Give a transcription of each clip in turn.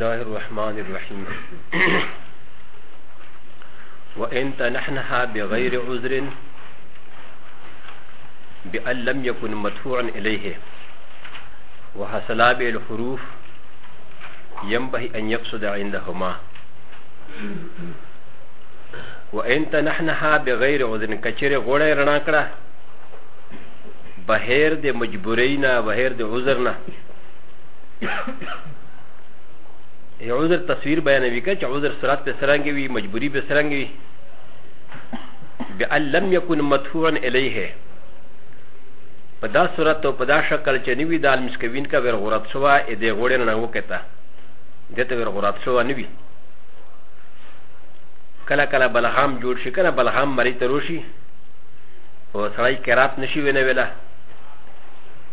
الله الرحمن الرحيم وإن تنحنها بغير عذر بأن لم يكن مدفوعا إليه وحصلا به الحروف ينبغي أن يفسد عندهما وإن تنحنها بغير عذر كثير غوړې رڼا کړه بهر د مجبورۍ نه بهر د عذر نه یو عذر تصویر بیانوي که چې عذر سرات په سرنګ وي مجبوري په سرنګ وي بأن لم يكن مدفوعا إليه په دا صورت او په دا شکل چې نوی د المسکوین کا ور غورت شو ا دې غوړې نه وکتا دته ور غورت شو نه وی کله کله بلغام جوړ شي کله بلغام مری ته روشي او سړی کرات نشي ونه ویلا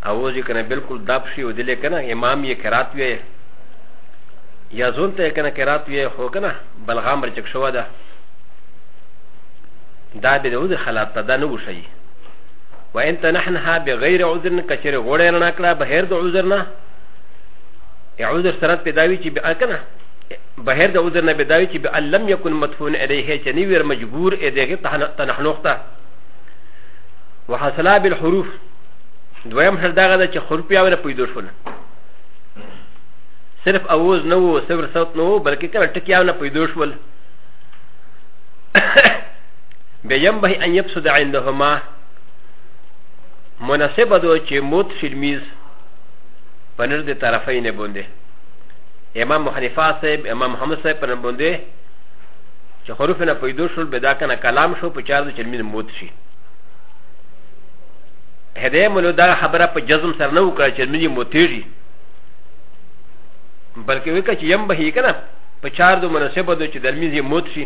او ځکه کنه بالکل داب شي او دلې کنه امام یې کرات وی یا زون ته کنه کرات وی خو کنه بلغام رچک شو ده دا به د وځ خلاص ته دا نه وشي و انت نحنها بغیر عذرن کچر غوړې رڼا کړه بهر د عذر نه عذر سرت پیداوی چې به کنه بهر د عذر نه پیداوی چې به لم یکن مدفون الیه چې نی ور مجبور اې دغه تنحنوخته وحصلا بالحروف دویم هر دغه د چې خور پیاوره پیدا شول صرف اوز نه وو صفر صوت نه وو بلکې کنه ټکیاونه پیدا شول به ينبغي ان يبسد عندهما مناسبه دو چې موت فلمیز په نر د طرفین نه بوندې امام حنیفه صاحب امام محمد صاحب په نن بوندې چې حروف نه پیدا شول به دا کنه کلام شو په چار د چلمین موت شي هدايه مولو دا خبره په جزم سره نه وکړه چې مې موتېږي بلکې وکړه چې یم به یې کنه په چار دو مناسبه دو چې د لمینځي موت شي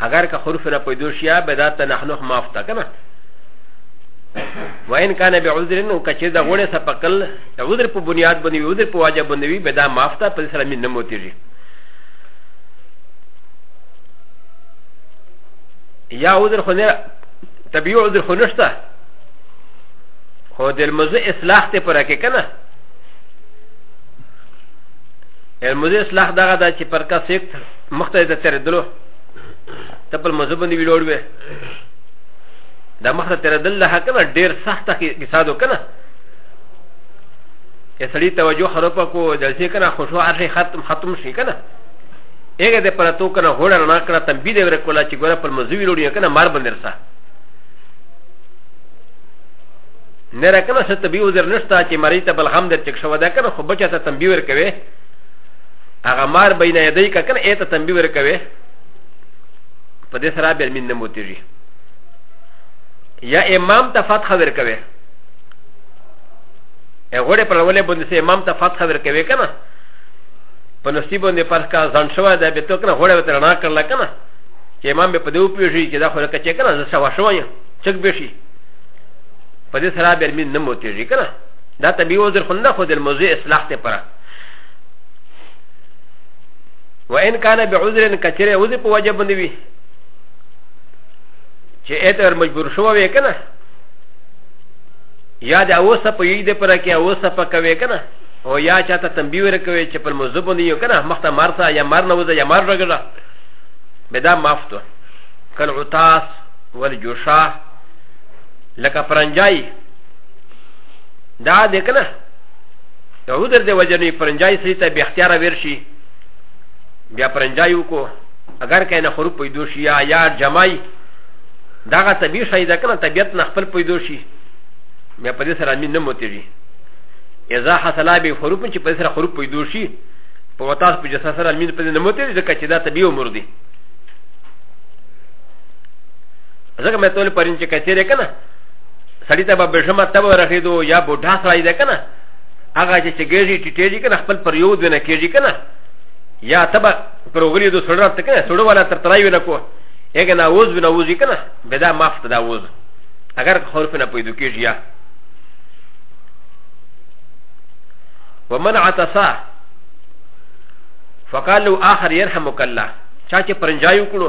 اگر که حروف نه پیدا شي به دا تنحنح معاف تا کنه وان کان به عذر نو کچې دا غوړې سپکل عذر په بنیاد باندې وي عذر په واجب باندې وي به دا معاف تا په سره مين نه موتیږي یا عذر خو نه طبيعي عذر خو نشته خو د الموضوع اصلاح ته پر کې کنه الموضوع اصلاح دغه دا چې پر کا سیکت مخته د تردلو ته په مذهب باندې ویلوړ وې د مخته تردل له حق نه ډیر سخت کې کسادو کنه چې سړی توجه خراب کو د ځې کنه خوشو هر ختم ختم شي کنه هغه د پرتو کنه هوړ نه کړه تم بي دې ور کولا چې ګوره په مذهب ویلوړ کنه مار باندې رسا نه راکنه څه طبيعي وزر نشته چې مریض ته بلغم در چک شو ده کنه خو بچا ته تنبيه ورکوي هغه مار بین یدی کا کنه ایته تنبیه ورکوي په دې سره بیا مين نه موتیږي یا امام ته فتح ورکوي هغه پر ولې باندې سه امام ته فتح ورکوي کنه په نصیب باندې پر کا ځان شوه دا به تو کنه هغه ورته نه کړل کنه چې امام به په دې وپیږي چې دا خو لکه چې کنه زه شوا شوم یم چک به شي په دې سره بیا مين نه موتیږي کنه دا طبيعي وزر خو نه خو د موضوع اصلاح ته پره وان كان بعذر كثير وزي په وجه باندې وي چې اته مجبور شو وې کنه یا د اوسه په یی د پر کې اوسه په کوي کنه او یا چاته تنبیه ورکوي چې په موضوع باندې یو کنه مخته مرسا یا مر نه وځه یا مر رګړه بدا مافتو کل عطاس والجوشا لکه پرنجای دا د کنه د عذر د وجه نه پرنجای سړي ته بې اختیاره ویر شي بیا پرنجای وکړو اگر که نه خروب پیدا شي یا یا جمای دغه طبیعي شی ده که نه طبیعت نه خپل پیدا شي بیا په دې سره امین نه موتېږي اذا حصل به خروب چې په دې سره خروب پیدا شي په وتاس په جسا سره امین په دې نه موتېږي ځکه چې دا طبیعي امور دي ځکه مې تول پرین چې کچېرې که نه سړی ته به بشمه تبه رخېدو یا بوډا سړی ده که نه هغه چې ګېږي ټیټېږي کنه خپل پر یو دونه کېږي کنه یا تبا پر وګړي د سړو ته کنه سړو والا تر ترای ولا کو هغه نه اوز بنا وځي کنه بدا مافت دا وز اگر خورف نه پیدا کېږي یا ومن عطسا فقال له اخر يرحمك الله چا چې پرنجایو کړو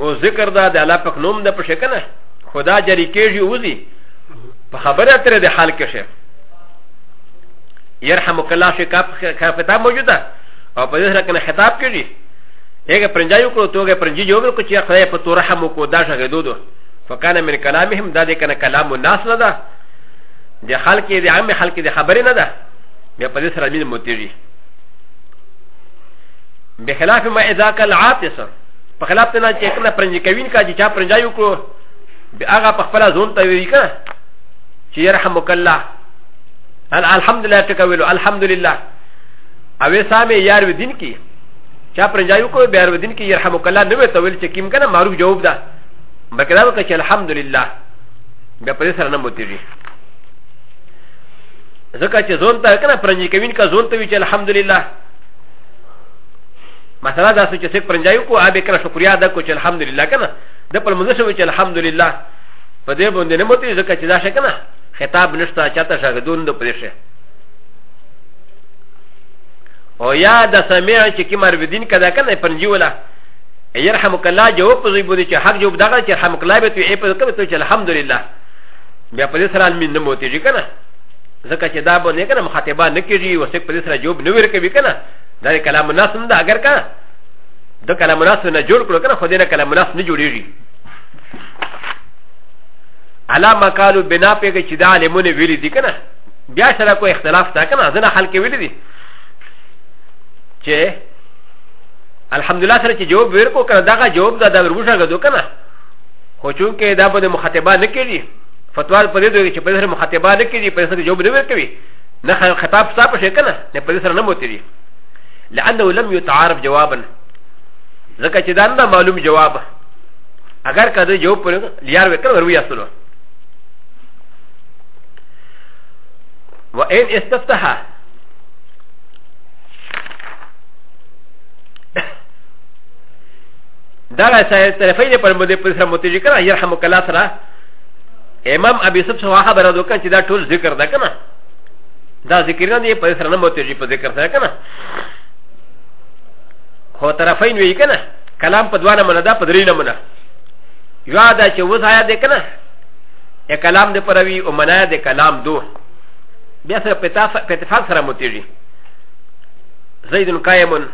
او ذکر دا د الله پاک نوم د پښه کنه خدا جری کېږي وځي په خبره تر د حال کې شه يرحمك الله شي کتاب موجوده او په دې سره کنه خطاب کېږي هغه پرنجا یو کړو توګه پرنجي جوړ کړو چې خدای په تو رحم وکړو دا شغه دودو فکان من کلامهم دا دې کنه کلام الناس نه ده د خلک د عام خلک د خبرې نه ده بیا په دې سره مين متېږي بخلاف ما اذا کل عاطسه په خلاف نه چې کله پرنج کوین کا چې چا پرنجای وکړو به هغه په خپل ځون ته وی کنه چې يرحمک الله الحمدلله تکویلو الحمدلله اوې سامې یار و دین کی چا پرنجای وکړو به یار و دین کی يرحمک الله نو ته ویل چې کیم کنه معروف جواب ده بکدا وکړه چې الحمدلله به په سره نه موتیږي ځکه چې ځون ته کنه پرنج کوین کا ځون ته وی چې الحمدلله مثلا دا چې څوک پرنجایو کو ابه کړه شکریا ده کو چې الحمدلله کنه د پر مونږ شو چې الحمدلله په دې باندې نه متي ځکه چې دا شي کنه خطاب نشته چاته شاګدون د پرې شي او یا د سمع چې کی مر بدین کدا کنه پرنجی ولا يرحمك الله جواب زي بودي چې حق جواب دغه چې رحمك الله به تو اې په کوم ته چې الحمدلله بیا په دې سره المین نه موتي ځکه نه ځکه چې دا به نه کنه مخاطبه نه کیږي او څوک په دې سره جواب نه ورکوي کنه دا د کلام الناس نه ده اګر که د کلام الناس نه جوړ کړو که نه خو دې نه کلام الناس نه جوړېږي علا مقالو بنا پېږي چې دا عالمونه ویلي دي که نه بیا سره کوئی اختلاف تا که نه ځنه خلک ویلي دي چې الحمدلله سره چې جواب ورکو کنه دغه جواب دا د وربوشه غدو کنه خو چونکې دا به مخاطبه نه کړي فتوا په دې دوی چې په دې مخاطبه نه کړي په دې سره جواب نه ورکوي نه خطاب ستا په شکل نه په دې سره نه موتی دي لانه لم يتعارف جوابا ځکه چې دا نه معلوم جواب اگر کده جواب پر لیار وکړ وروي اصلو وان استفتح دا سره طرفین پر مده پر سره متجکر يرحمک الله سره امام ابي سب سوا خبره ده کنه چې دا ټول ذکر ده کنه دا ذکر نه دی په سره نه موتېږي په ذکر سره کنه خو طرفین وی کنه کلام په دوانه منه دا په درې نه منه یا دا چې وځ آیا ده کنه یا کلام دې پروي او منه ده کلام دوه بیا سره په اتفاق سره موتېږي زید قائمون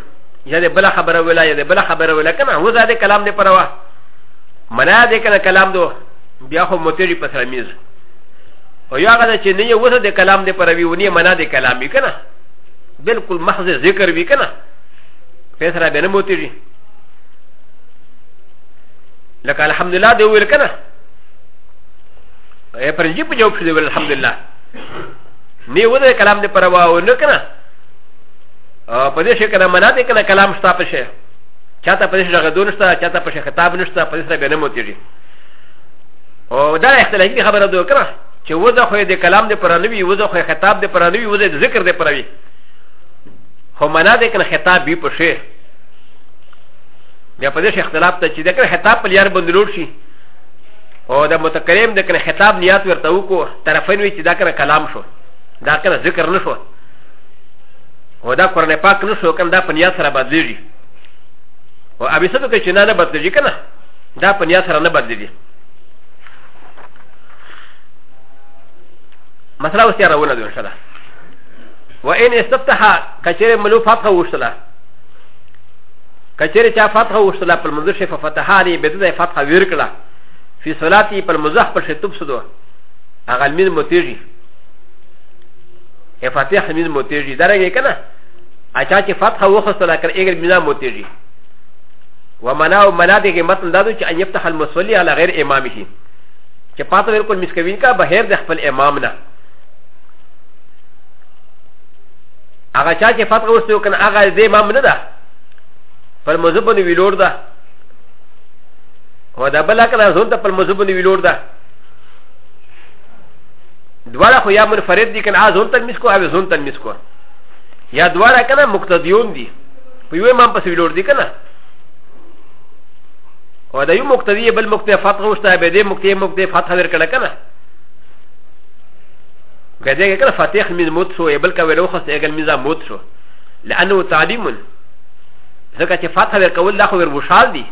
یا د بل خبره ولا یا د بل خبره ولا کنه هو زاده کلام دی پروا منا دې کنه کلام دو بیا خو متری په سره میز او یا غدا چې نه یې وسه د کلام دی پر وی ونی معنا د کلام وی کنه بالکل محض ذکر وی کنه فیصله به نه متری لکه الحمدلله دی ویل کنه ا پرنجي په جواب شو دی ویل الحمدلله نه وسه د کلام دی پر واو نه کنه په دې شي کنه معنا دی کنه کلام شته په شي چاته په دې شي غدون شته چاته په شي خطاب نشته په دې سره به نه متری او دا اختلافي خبره ده کنه چې وځه خو د کلام د پرانوي وځه خو خطاب د پرانوي وځه د ذکر د پرانوي خو معنا ده کنه خطاب به په شی بیا په دې اختلاف ته چې د کنه خطاب په لار باندې لوړ شي او د متکلم د کنه خطاب نیات ورته وکړو طرفین وی چې دا کنه کلام شو دا کنه ذکر نه شو و دا قرآن پاک نشو کم دا پنیات سره بدلیږي و ابي سبب کې چې نه نه بدلیږي کنه دا په نیا سره نه بدلېږي مسله اوس تیاره ونه ده انشاءالله وان استفتح کچېرې ملو فتحه وشتله کچېرې چا فتحه وشتله په لمونځ کښې ففتح علی بده ځای فتحه ویر کړه فی صلاتي په لمونځ خپل کښې تبسدو هغه لمونځ مو تېږي ا فتح لمونځ مو تېږي درنګې که نه اچا چې فتحه وخوستله که نه اګر لمونځ مو تېږي ومنا ومنا دغه متن دا دی چې ان يفتح المصلي على غير امامه چې پاته بالکل مسکوین کا بهر د خپل امام نه هغه چا چې فتح ورسته وکنه هغه د امام نه ده پر مذهب باندې ویلور ده و دا بل کنه زون ته پر مذهب باندې ویلور ده دواړه خو یا منفرد دي کنه زون ته مسکو او زون ته مسکو یا دواړه کنه مقتدیون دي په یو امام پسې ویلور دي کنه او دا یو مقتدی بل مقتدی فتح وشته به دې مقتدی مقتدی فتح ور کړه کنه که دې کنه فتح من موت شو بل کا ویلو خاص اګل میزا موت شو لانه تعلیم ځکه چې فتح ور کول دا خو ور وشال دي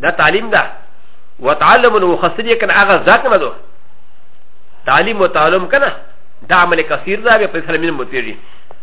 دا تعلیم ده وتعلم نو خاص دې کنه هغه ځاک نه دو تعلیم او تعلم کنه دا عمل کثیر ده به په سره من موت پیږي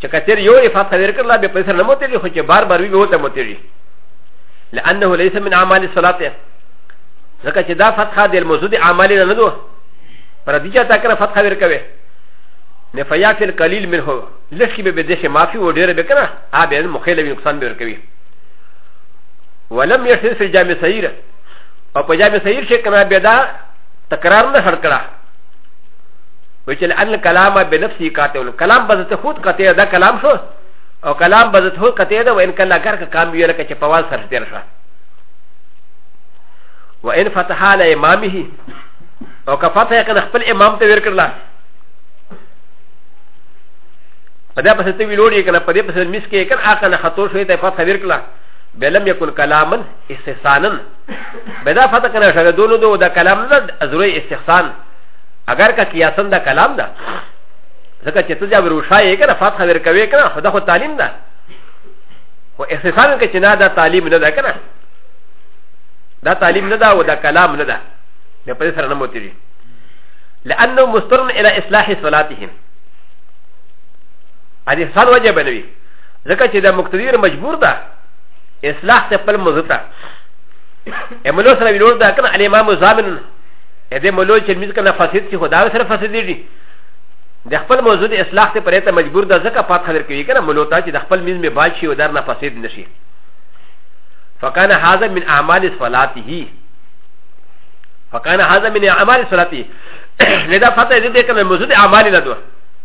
چې کثیر یو افات خیر کړل به پیسې نه موتلی خو چې بار بار وی به وته موتلی لانه ليس من اعمال الصلاه ځکه چې دا فتحه د موجود اعمال نه دو پر دې چې تا کړه فتحه ور کوي نه فیا فی القلیل منه لشی به بده معافی و ډیر به کنه ا به مخیل به نقصان به ور کوي ولم یشد فی جامع سیر او په جامع سیر شي کنه به دا تکرار نه هر کړه و چې ان کلام به نفسي کاته ول کلام به ته خود کاته دا کلام شو او کلام به ته خود کاته دا و ان کله کار کام ویل کې چې په وال سر تیر شو و ان فتح علی امامه او که فتح کړ خپل امام ته ور کړل په دې پسې ته ویلوړې کنه په دې پسې مس کې کنه اخنه خطو شوې ته فتح ور کړل بلم يكن كلاما استحسانا بدا فتح كنا شغل دولو دو دا كلام لا ضروري استحسان اگر که قیاسن دا کلام ده ځکه چې ته جا وروشا یې کنه فتح ور کوي کنه خدا خو تعلیم ده خو احساسا کې چې نه دا تعلیم نه ده کنه دا تعلیم نه ده او دا کلام نه ده نه په سره نه موتیږي لانه مسترن الى اصلاح صلاتهم هذه انسان وجه بنوي ځکه چې دا مقتدیر مجبور ده اصلاح ته خپل مزته املو سره ویلور ده کنه الامام زامن ا د ملو چې مزګه نه فساد شي خدا سره فساد دي د خپل موضوع د اصلاح ته پرې ته مجبور ده ځکه پات خبر کوي کنه ملو ته چې د خپل مز می باج شي او در نه فساد نشي فکان هاذا من اعمال صلاته فکان هاذا من اعمال صلاته نه دا فتح دې دې کنه موضوع د اعمال نه دوه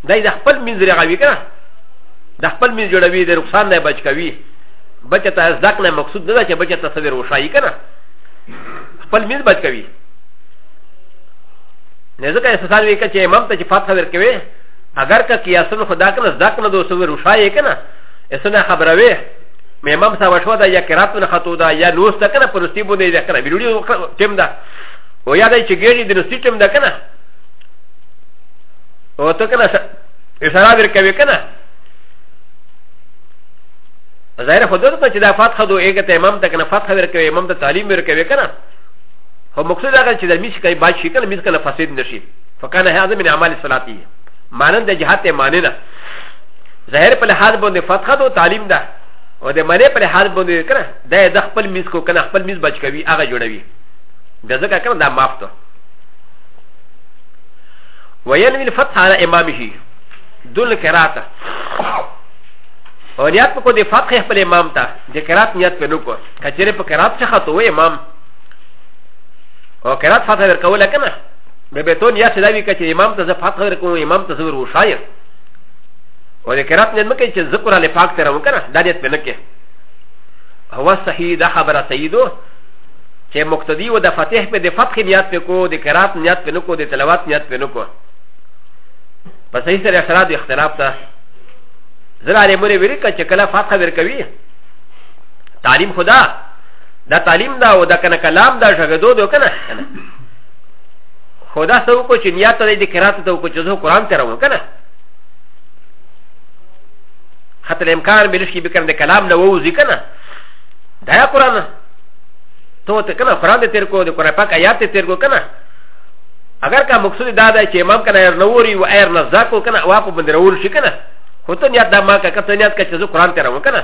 دا د خپل مز رغوي کنه د خپل مز جوړوي د رخصان نه بچ کوي بچ ته ځکه نه مقصود نه ده چې بچ ته صبر وشایي کنه خپل مز بچ کوي نه ځکه استثال وی کچې امام ته چې فتح ورکوي اگر که قیاسن خدا کنه زده کنه د وسو روشای کنه اسنه خبره وی مې امام صاحب شو دا یا قرات نه خطو دا یا نوس ته کنه پرستی بو نه ده کنه ویډیو ټیم دا او یا دای چې ګیری د نوستی ټیم دا کنه او ته کنه اشاره ورکوي کنه ظاهر خود ته چې دا فتح دو ایګه ته امام ته کنه فتح ورکوي امام ته تعلیم ورکوي کنه هو مقصود هغه چې د میس کوي باید شي کنه میس کنه فساد نشي فکان هذا من اعمال صلاتی مانند د جهاد ته معنی نه ظاهر په لحاظ باندې فتحه او تعلیم ده او د معنی په لحاظ باندې کنه دا د خپل میس کو کنه خپل میس بچ کوي هغه جوړوي د ځکه کنه دا معاف ته وينوي الفتح على امامه دون كراته او نیت په کو د فتح خپل امام ته د کرات نیت په نو کو کچره په کرات څخه ته و امام او قرات فاتح ورکول کنه به بتون یا سدا وی کچ امام ته فاتح ورکوم امام ته زور وشایر او د قرات نه مکه چې ذکر علی پاک ته راو کنه دا دې په نکه هو صحیح دا خبره سیدو چې مقتدی و د فاتح په د فتح نیت په کو د قرات نیت په نکو د تلاوت نیت په نکو په صحیح سره اثرات د اختلاف ته زرا لري موري ویل کچ کله فاتح ورکوي تعلیم خدا دا تعلیم دا او دا کنه کلام دا شګدو دو کنه کنه خدا سو کو چې نیت دې د قرات ته کو چې زه قران ته راو کنه خطر امکان بلش کی بکنه د کلام نه وو ځکنه دا یا قران ته ته کنه قران دې تیر کو د قران پاک آیات ته تیر کو کنه اگر کا مقصود دا دا چې امام کنه ایر نوري و ایر نزاکو کنه واپو بندرول شي کنه خو ته نیت دا ما کا کته نیت کا چې زه قران ته راو کنه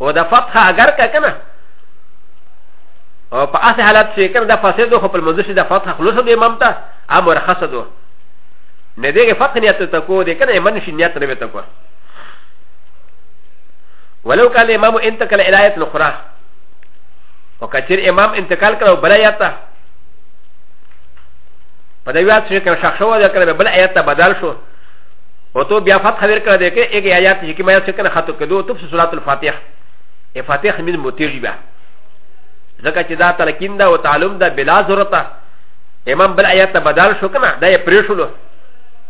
و د فتح اگر که کنه او په اسه حالت چې کنه د فساد خو په منځ کې د فتح خلوص د امام ته امر خصد و نه دیګه فتح نیت ته کو دې کنه من شي نیت نه وته کو ولو كان الامام انتقل الى ايه اخرى وكثير امام انتقال كره بلا يتا فدويات شكر شخص هو ذكر بلا يتا بدل شو و تو بیا فتح ور کړه دې کې ایک آیات چې کما چې کنه خاطو کدو تو صلات الفاتح ای فاتح من متیجی بیا ځکه چې دا تلقین دا او تعلم دا بلا ضرورت امام بل آیات ته بدل شو کنه دا یې پرې شولو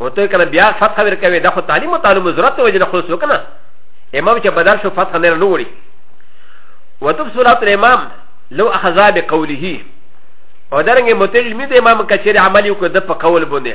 و تو کنه بیا فتح ور کوي دا خو تعلیم او تعلم ضرورت وجه نه خلاص وکنه امام چې بدل شو فتح نه نوړي و تو صلات الامام لو اخذا بقوله او درنګ متیجی می د امام کچیر عملی کو د په قول بونه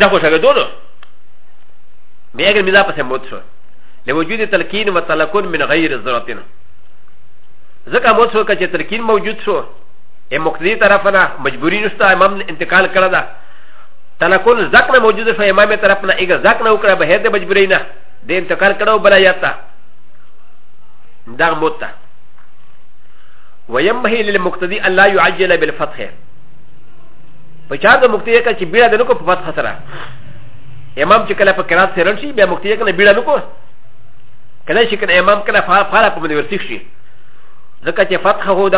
دا خو شګه دونو بیا ګر میدا پسې موت شو له وجود تلقین و تلقون من غیر ضرورتنا ځکه موت شو چې تلقین موجود شو ا مقتدی طرف نه مجبوری نشته امام انتقال کړه دا تلقون زک نه موجود شو امام طرف نه ایګه زک نه وکړه به د مجبوری نه د انتقال کړه بل یاتا دا موت ته وينبغي للمقتدي ان لا يعجل بالفتح په چا د مکتیه کا چې بیړه د نکو په فتح سره امام چې کله په قرات سره رن شي بیا مکتیه کنه بیړه نکو کله چې کنه امام کنه فارا په منور سیخ شي ځکه چې فتح هو د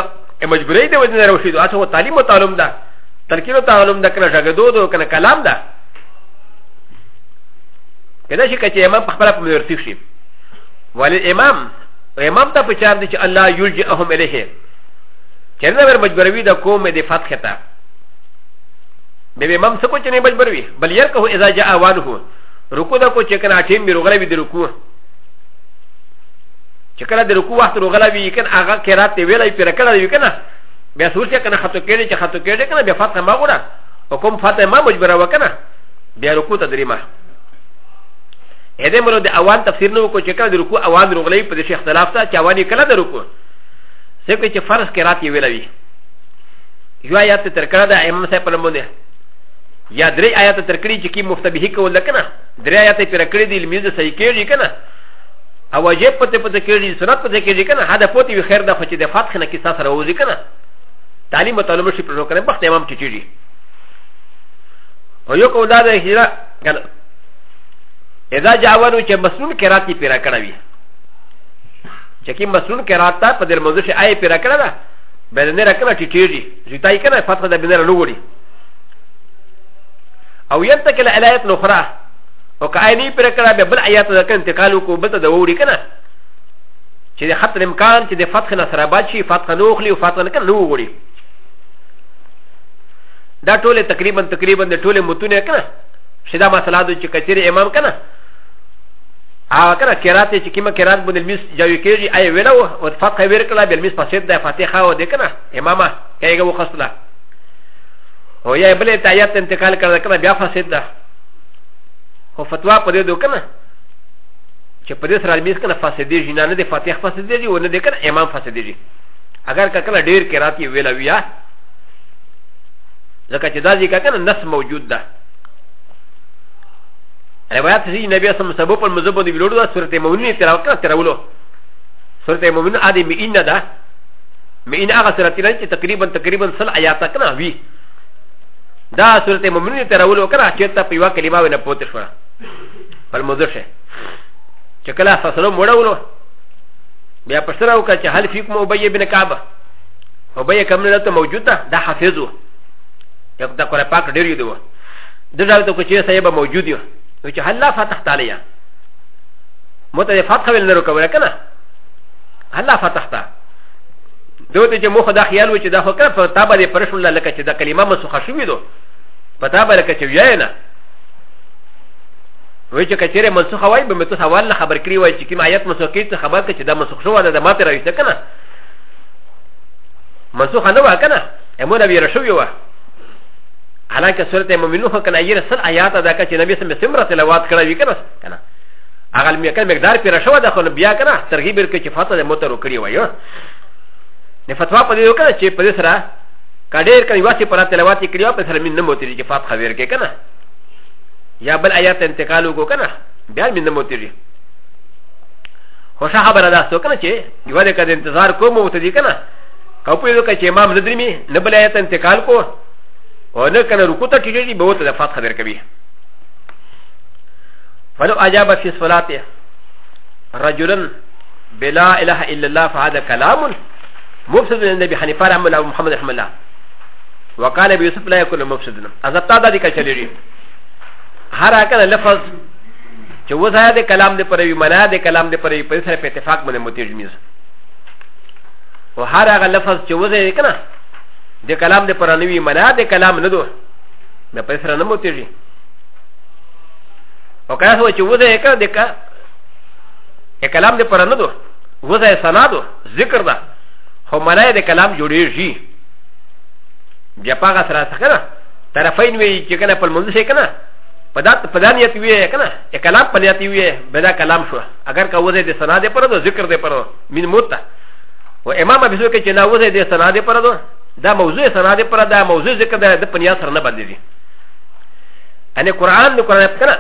مجبورې دی وځنه راوشي دا څه تعلیم او تعلم ده تلقین او تعلم ده کنه ژغدو ده کنه کلام ده کله چې کچې امام په خپل په منور سیخ شي ولې امام امام ته په چار دي چې الله یلجئهم الیه چې نه ور مجبروي د کوم د فتح ته به به مم سکو چې نه مجبروي بل ير کو اذا جاء وانه رکو دا کو چې کنه ټیم به رغلا وي د رکو چې کله د رکو وخت رغلا وي کنه هغه قرات ته ویلای پر کړه وي کنه بیا سوچ کنه خطو کېږي چې خطو کېږي کنه بیا فتح ما غوړه او کوم فتح ما مجبره وکنه بیا رکو ته دریمه ا د م ر د اوان تفسیر نو کو چې کله د رکوع اوان رغلی په دې اختلاف ته چې اوان یې کله د رکوع څه کوي چې فرض کې رات یې ویلوي یو آیات تر کړه د امام صاحب په لمونه یا درې آیات تر کړي چې کی مفتبه کول لکنه درې آیات تر کړي د علمي د صحیح کېږي کنه او واجب پته پته کېږي سنت پته کېږي کنه هدا پوتې وي خیر د خو چې د فاتح نه کیسه سره وځي کنه تعلیم او تعلم شي پرو کنه بخت امام ټیټيږي او یو کو دا د هجره کنه اذا جاء ورو چې مسنون کراتي پیرا کړوي چې کی مسنون قرات ته په دې موضوع شي آی پیرا کړه دا به نه راکنه ټیټیږي زیتای کنه فتح د بنره لوړي او ينتقل الى ايات اخرى وكايني پر کړه به بل آیات د کن انتقال کو بل ته د ووري کنه چې د خط امکان چې د فتح نه سره باد شي فتح نو خلی او فتح نه کنه نو ووري دا ټوله تقریبا تقریبا د ټوله متونه کنه شدا مسله د چې کچېره امام کنه هغه کله قرات چې کیما قرات بن المس جوی کېږي اي ویلا او فتح ویر کړه بل مس فسید د فاتحه او د کنه امامه کېږي وخصله او یا بل ته آیات انتقال کړه کنه بیا فسید ده او فتوا په دې دوکنه چې په دې سره المس کنه فسیدېږي نه نه د فاتحه فسیدېږي او نه د کنه امام فسیدېږي اگر کله ډیر قرات یې ویلا ویا ځکه چې دا ځکه کنه نس موجود ده روایت شي نبی اسلام سبو پر مزه باندې ویلوړو سورت مومنین تلاوت کړه تراولو سورت مومنین ادي مئین نه ده مئین هغه سورت نه چې تقریبا تقریبا سل آیات کنه وی دا سورت مومنین تراولو کړه چې ته په یو کلمه ونه پوت شو پر مزه شه چې کله فصلو موړولو بیا پښتنه وکړه چې حل فیکم ابی بن کعبه ابی کوم نه ته موجوده دا حافظو یو دا قرآن پاک ډیر یو دی د ډاګ د کوچې سره به موجود یو نو چې هلا فتح تعالی یا مت د فتح ویل نرو کوله کنه هلا فتح تا دوی ته چې مخ دا خیال و چې دا خو کړه په تابه دې پرش الله لکه چې دا کلمه مسخه شوې دو په تابه لکه چې ویای نه وای چې کچېره منسوخه وای به مې ته سوال نه خبر کړی وای چې کوم آیت مسوخ کړي ته خبر کړي چې دا مسوخ شو دا ماته راويسته کنه منسوخه نه وای کنه امونه ویره شوې وای حالانکه سورت مؤمنون خو کنه یې سل آیات ده که چې نبی سم سمره تلاوت کړه وی کنه کنه هغه مې کنه مقدار پیرا شو ده خو بیا کنه ترغیب ورکړي چې فاته د موتر وکړي وایو نه فتوا په دې وکړه چې په دې سره کډیر کړي واسي پر تلاوت کړي او په سره مين نه موتري چې فاتحه ورکړي کنه یا بل آیات انتقال وکړو کنه بیا مين نه موتري خوشا خبره ده سو کنه چې یو لکه د انتظار کوم وته دي کنه او په یو کې چې امام ندرمي نه بل آیت انتقال کو او نه کنه رکوع ته ټیټېږي به ورته د فاتحه درکوي فلو اجاب في صلاته رجلا بلا اله الا الله فهذا كلام مفسد عند ابي حنيفه رحمه الله ومحمد رحمه الله وقال ابي يوسف لا يكون مفسدا اذا ابتعد ذلك الشرير هر هكذا لفظ چې وځه د کلام د پروي معنا د کلام د پروي په سره په اتفاق باندې متجمز او هر هغه لفظ چې وځه کنه د کلام د پر نوی منا د کلام نه دو نه په سره نه موتېږي او کله سو چې وځه یې کړ د کا د کلام د پر نه دو وځه یې سنا دو ذکر ده خو منا یې د کلام جوړېږي بیا پاګه سره څه کنه طرفین وی چې کنه په منځ شي کنه په دا په دا نیت وی کنه د کلام په نیت وی بدا کلام شو اگر کا وځه د سنا د پر دو ذکر د پر مين موته و امام ابي سوکه چې ناوزه دې سنا دې پر دو دا موضوع سنا دې پر دا موضوع ذکر دا د پنیا سره نه باندې دي ان قران د قران کنه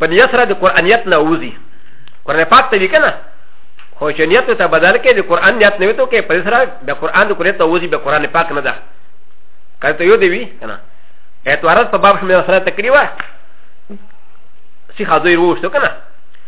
پنیا سره د قرانیت نه وځي قران پاک ته وکنه خو چې نیت ته بدل کې د قران نیت نه وته کې پر سره د قران د قران ته وځي به قران پاک نه ده کله ته یو دی وی کنه اعتراض په باب شمه سره تکلیوه سی خاضر وو شو کنه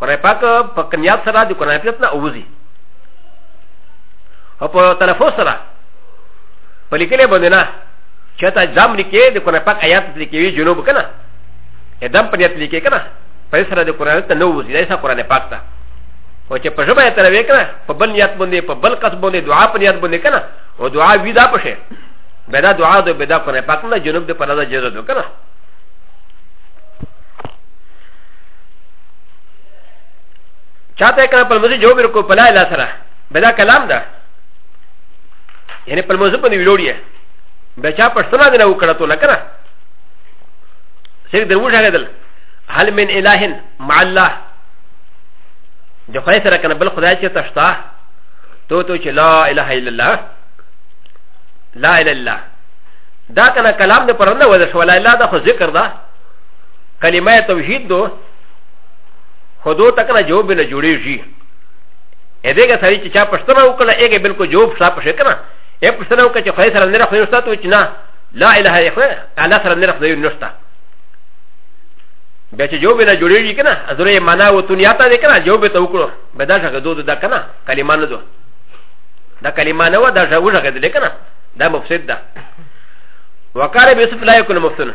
قرآن پاک په کنیات سره د قرآن پاک نه اوزي او په تلفظ سره په لیکلې باندې نه چې تا جام لیکې د قرآن پاک آیات لیکې جنوب کنه ادم په نیت لیکې کنه په سره د قرآن ته نه اوزي دا سره قرآن پاک ته او چې په ژبه یې تر وې کنه په بل نیت باندې په بل قصد باندې دعا په نیت باندې کنه او دعا وی دا پشه بدا دعا دو بدا قرآن پاک نه جنوب د پرده جزو دو کنه چاته کنه پر موضوع جواب ورکو په لا اله سره بدا کلام ده یعنی پر موضوع باندې ویلوړی به چا پښتنه ده نه وکړه ته نه کنه سر دروژ هغه دل هل من اله مع الله د خدای سره کنه بل خدای چې تشتا تو تو چې لا اله الا الله لا اله الا الله دا کنه کلام د پرنده وځه ولا اله دا خو ذکر ده کلمه توحید دو خودو تک نه جواب نه جوړیږي ا دې کې سړی چې چا پښتنه وکړه هغه بالکل جواب صاحب شي کنه یې پښتنه وکړه چې خدای سره نه راخوي نشته ته چې نه لا اله الا الله الله سره نه راخوي نشته بیا چې جواب نه جوړیږي کنه ازره یې معنا و دنیا ته دې کنه جواب ته وکړو به دا څنګه دوه دا کنه کلمه نه دو دا کلمه نه و دا ځوږه دې کنه دا مفسد ده وقال بيوسف لا يكون مفسد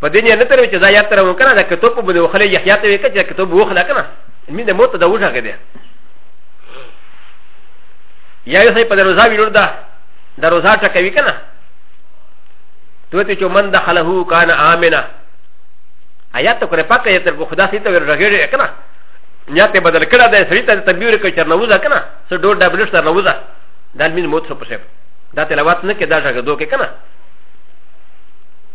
په دې نه تر چې ځای تر مو کنه دا کتاب په بده وخلې یحیی ته وکړه چې کتاب وخلا کنه مين د موت د وژه غده یا یو څه په دروازه ویلور دا دروازه ټکوي کنه تو ته چې من دخله کان امنه آیات کو رپا کې تر کو خدا سي ته ورغېږي کنه یا ته بدل کړه د سړی ته تبیر کې چر نوځه کنه سو ډور ډبل سره نوځه د مين موت سو پښه دا تلاوت نه کې دا ژغه دوه کې کنه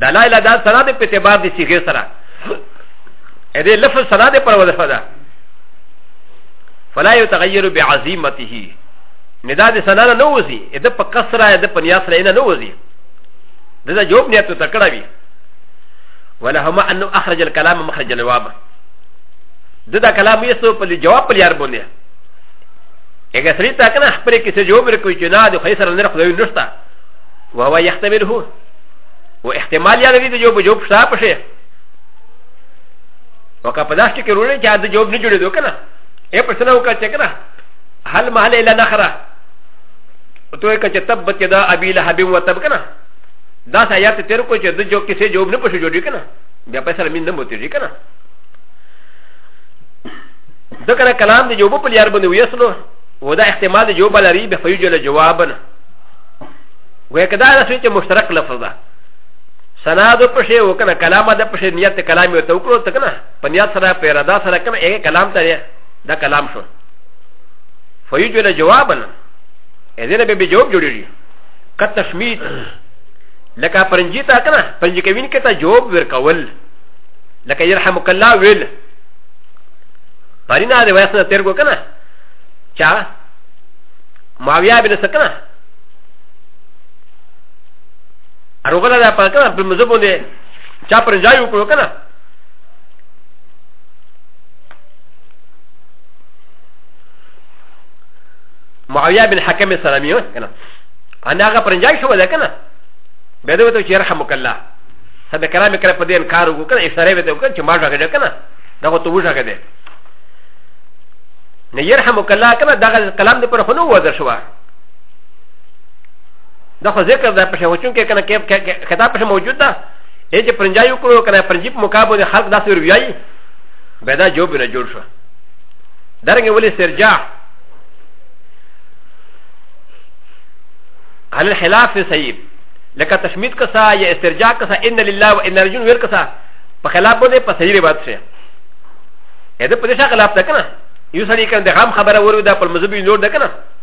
دا لا اله دا سره د په اعتبار د صيغه سره ا دې لفظ سره د پر وظیفه ده فلا يتغير بعظيمته ندا د سنا نه نوځي ا د په کسره ا د په نیاس نه نه نوځي د دا جواب نیت ته کړه وی ولهما انه اخرج الكلام مخرج الجواب د دا کلام یې سو په جواب په یار بونه اګه سری تا کنه خپل کې څه جواب ورکوي چې نه د خیسر نه خدای نشته وهو يحتمله و احتمال يا لري د جواب جواب شته په شي وکا په داسې کې رونه چې د جواب نه جوړې دوه کنه اے پر سره وکړه چې کنه حل محل الا نخره تو یې کچ تب بچ دا ابي له حبيب وتب کنه دا سايات تیر کو چې د جواب کې سه جواب نه پښې جوړې کنه بیا په سره مين نه موتې کنه د کنه کلام د جواب په لار باندې ویسلو ودا احتمال د جواب لري به فيجل جوابنه وای کدا د سوچ مشترک لفظ ده سنا د پښې او کنه کلام د پښې نیت کلام یو تو کړو ته کنه په نیت سره په اراده سره کنه یې کلام ته دا کلام شو فیجل جوابا اذن به به جواب جوړیږي کته تشمیت لکه پرنجی تا کنه پرنجی کوین کته جواب ورکول لکه يرحمك الله ويل پرینا د واسنه تیر کو کنه چا معاویه بن سکنه هغه لا په کنه په مزه باندې چا پر ځای وکړو کنه معاویه بن حکم سلامي کنه انا هغه پر ځای شو ده کنه به دې وته چې رحمک الله سب کرام کړه په دې انکار وکړو کنه اشاره به دې وکړه چې ما ځای ده کنه دا خو ته وځای ده نه يرحمك الله كما دغه كلام دي پر خنو وذر شوار دا خو ذکر ده پښه و چونکه کنه کې خطاب پښه موجود ده اې چې پرنجای وکړو کنه پرنجي په مقابل د خلق داسې ورویایي به دا جواب نه جوړ شو درنګ ولې سرجا عن الخلاف صحیح لکه تشمید کسا یا استرجاع کسا ان لله و ان رجون ویل کسا په خلاف باندې په صحیح روایت شه اې دا په دې شکل خلاف ده کنه یو سړي کنه د غم خبره ورو ده په مذهبي نور ده کنه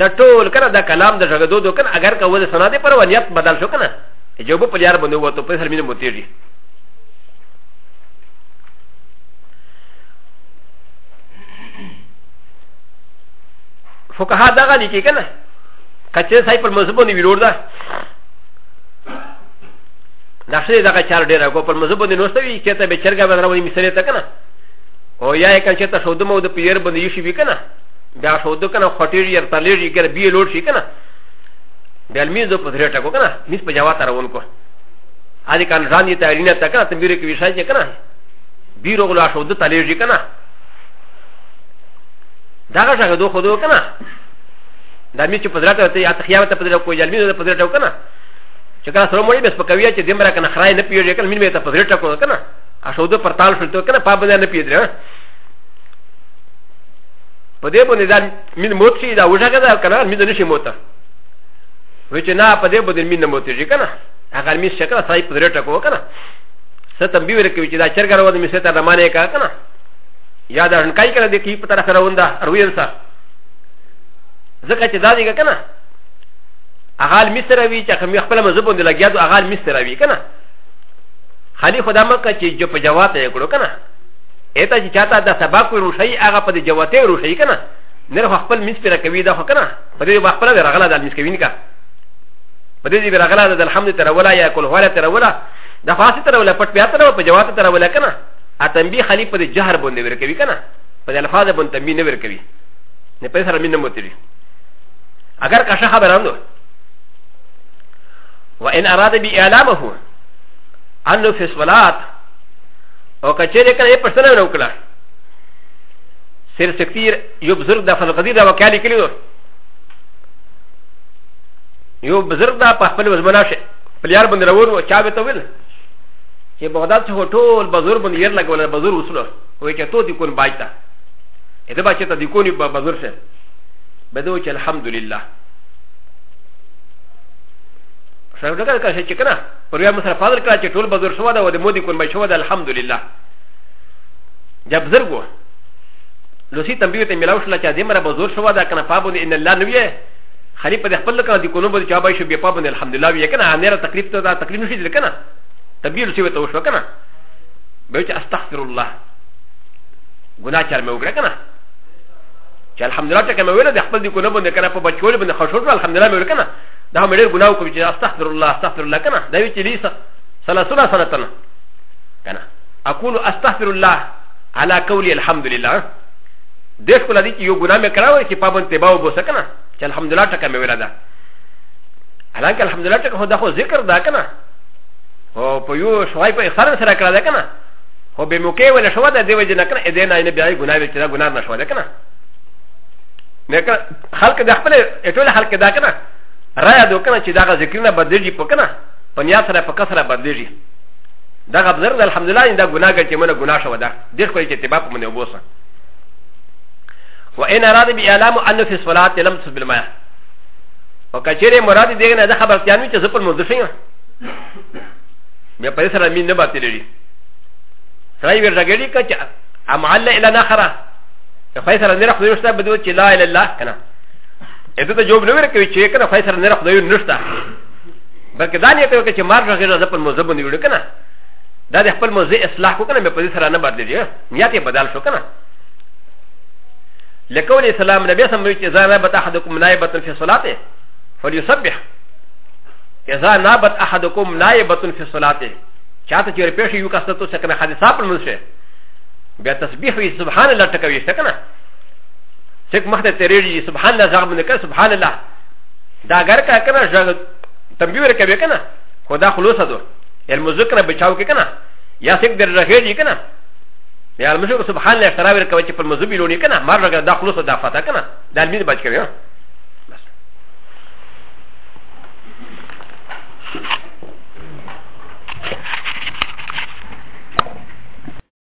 د ټول کنه د کلام د ژغدو دو کنه اگر که و د سنا دی پر و نیت بدل شو کنه جواب په لیار باندې وته په سر مینه متیږي فقها دغه لیکي کنه کچې صاحب پر مذهب باندې ویلور ده دا څه دغه چار ډیر کو پر مذهب باندې نوستوي چې ته به چرګه بدرونی مثال ته کنه او یا یې کنه چې ته شودمو د پیر باندې یشي وی کنه بیا شو د کنه خټیر یې تر لږی کنه بیا لوړ شي کنه بیا می زو په درې ټکو کنه میس په جواب تر ونکو ا دې کان ځان یې تارینه تا کنه تمبیر کې ویشای چې کنه بیرو غلا شو د تلېږي کنه دا غږه دوه خو دوه کنه دا می چې په درته ته یا تخیاوت په درته کوی جلمی په درته کنه چې کله سره مړی بس پکوي چې دمر کنه خړای نه پیږي کنه مینه ته په درته کو کنه ا شو د پرتال شو ته کنه پابند نه پیږي په دې باندې دا مين موت شي دا وژه کده کنه مين نه شي موته وی چې نه په دې باندې مين نه موت شي کنه هغه مين شکل ساي په درټه کو کنه څه تم بي ورکوي چې دا چرګ راو دې مسته د معنی کا کنه یا دا هنکای کنه دې کی په طرف راوندا اروین سره ځکه چې دا دې کنه هغه مين سره وی چې خمي خپل مزه باندې لګیا دو هغه مين سره وی کنه خالي خدا مکه چې جو په جواب یې کړو کنه اته چې چاته د سبق ورو شي هغه په دې جوته ورو شي کنه نه خو خپل مس پر کوي دا خو کنه په دې خپل به رغلا د مس کوي نه په دې به رغلا د الحمد تر ولا یا کول ولا تر ولا د خاصه تر ولا پټ بیا تر په جوته تر ولا کنه ا تنبیه خلی په دې جهر باندې ور کوي کنه په دې الفاظ باندې تنبیه نه ور کوي نه په سره مين موتري اگر کا شخه براندو وان اراد بي اعلامه انه في الصلاه او کچېرې کله یې پښتنه نه وکړه سیر سکتیر یو بزرګ د فضل قدیر دا وکالي کړی و یو بزرګ دا په خپل وزمنا شي په یار باندې روان و چا به ته ویل چې بغداد څخه ټول بزرګ باندې یې لګول بزرګ وسلو وای چې تو دې کون باجتا اته با چې ته دې کونی په بزرګ شه بدو چې الحمدلله شاو دغه کار شي چې کنه پر یو مسره فضل کړه چې ټول بزر شو دا و د مودي قربان شو دا الحمدلله جب زرګو لوسی تنبیه ته ملاو شل چې دمر بزر شو دا کنه پابند ان الله نبی خلی په خپل کړه د کونو بل چا به شو بیا پابند الحمدلله وی کنه انره تکلیف ته دا تکلیف نشي دل کنه تنبیه لوسی وته وشو کنه به چې استغفر الله ګناه چر مې وکړه کنه چې الحمدلله ته کوم ویل د خپل د کونو بند کنه په بچول بند خشوع الحمدلله مې وکړه دا مې ډېر ګناه وکړو چې استغفر الله استغفر الله کنه دا وی چې لیسه سلاسونه سنه تنه کنه اقول استغفر الله على قولي الحمد لله دیش کو لدی چې یو ګناه مې کړاوه چې پابند تباو بو سکنه چې الحمد لله ټکه مې ویلا ده حالانکه الحمد لله ټکه دا خو ذکر ده کنه او په یو شوای په اخر سره کړه ده کنه خو به موقع ولا شو ده دی وجه نه کنه اې دې نه نه بیا ګناه وی چې دا ګناه نه شو ده کنه نه کنه خلک د خپل ټول خلک دا کنه رایا دو کنه چې دا غ ذکرونه بدلږي په کنه په نیا سره په کسره بدلږي دا غ بزرګ الحمدلله دا ګناه ګټ چې منه ګناه شو دا ډېر خو چې اتباع په منه وبوسه و ان اراد بي اعلام ان في الصلاه لم تصب الماء وكثير مراد دي نه خبر تيانو چې زپل مدفين بیا په سره مين نه باتلري سړی ورځګړي کچا امعل الى نخره فیصل نه خدای نشته بدو چې لا اله الا کنه اته ته جواب نه ورکوي چې کنه فیصل نه خدای نشته بلکې دا نه کوي چې مار غیر ځپن موزه باندې وړي کنه دا د خپل موزه اصلاح کو کنه په دې سره نه بدلېږي نیت یې بدل شو کنه لكون السلام نبي سمعت اذا نابت احدكم نائبه في صلاته فليسبح اذا نابت احدكم نائبه في صلاته چاته چې رپېښې یو کس ته څه کنه حادثه پر منځ شي بیا تسبیح وی سبحان الله ټکوي شته کنه څوک مخته تیریږي سبحان الله زغم نه کوي سبحان الله دا اگر کا کنه ژغ تنبیه ور کوي کنه خو دا خلوص ده علم ذکر نه بچاو کې کنه یا څوک در رغېږي کنه یا علم ذکر سبحان الله اختراع ور کوي چې په مذهبي لونی کنه مر رغ دا خلوص ده فتا کنه دا علم بچ کوي ها Thank you.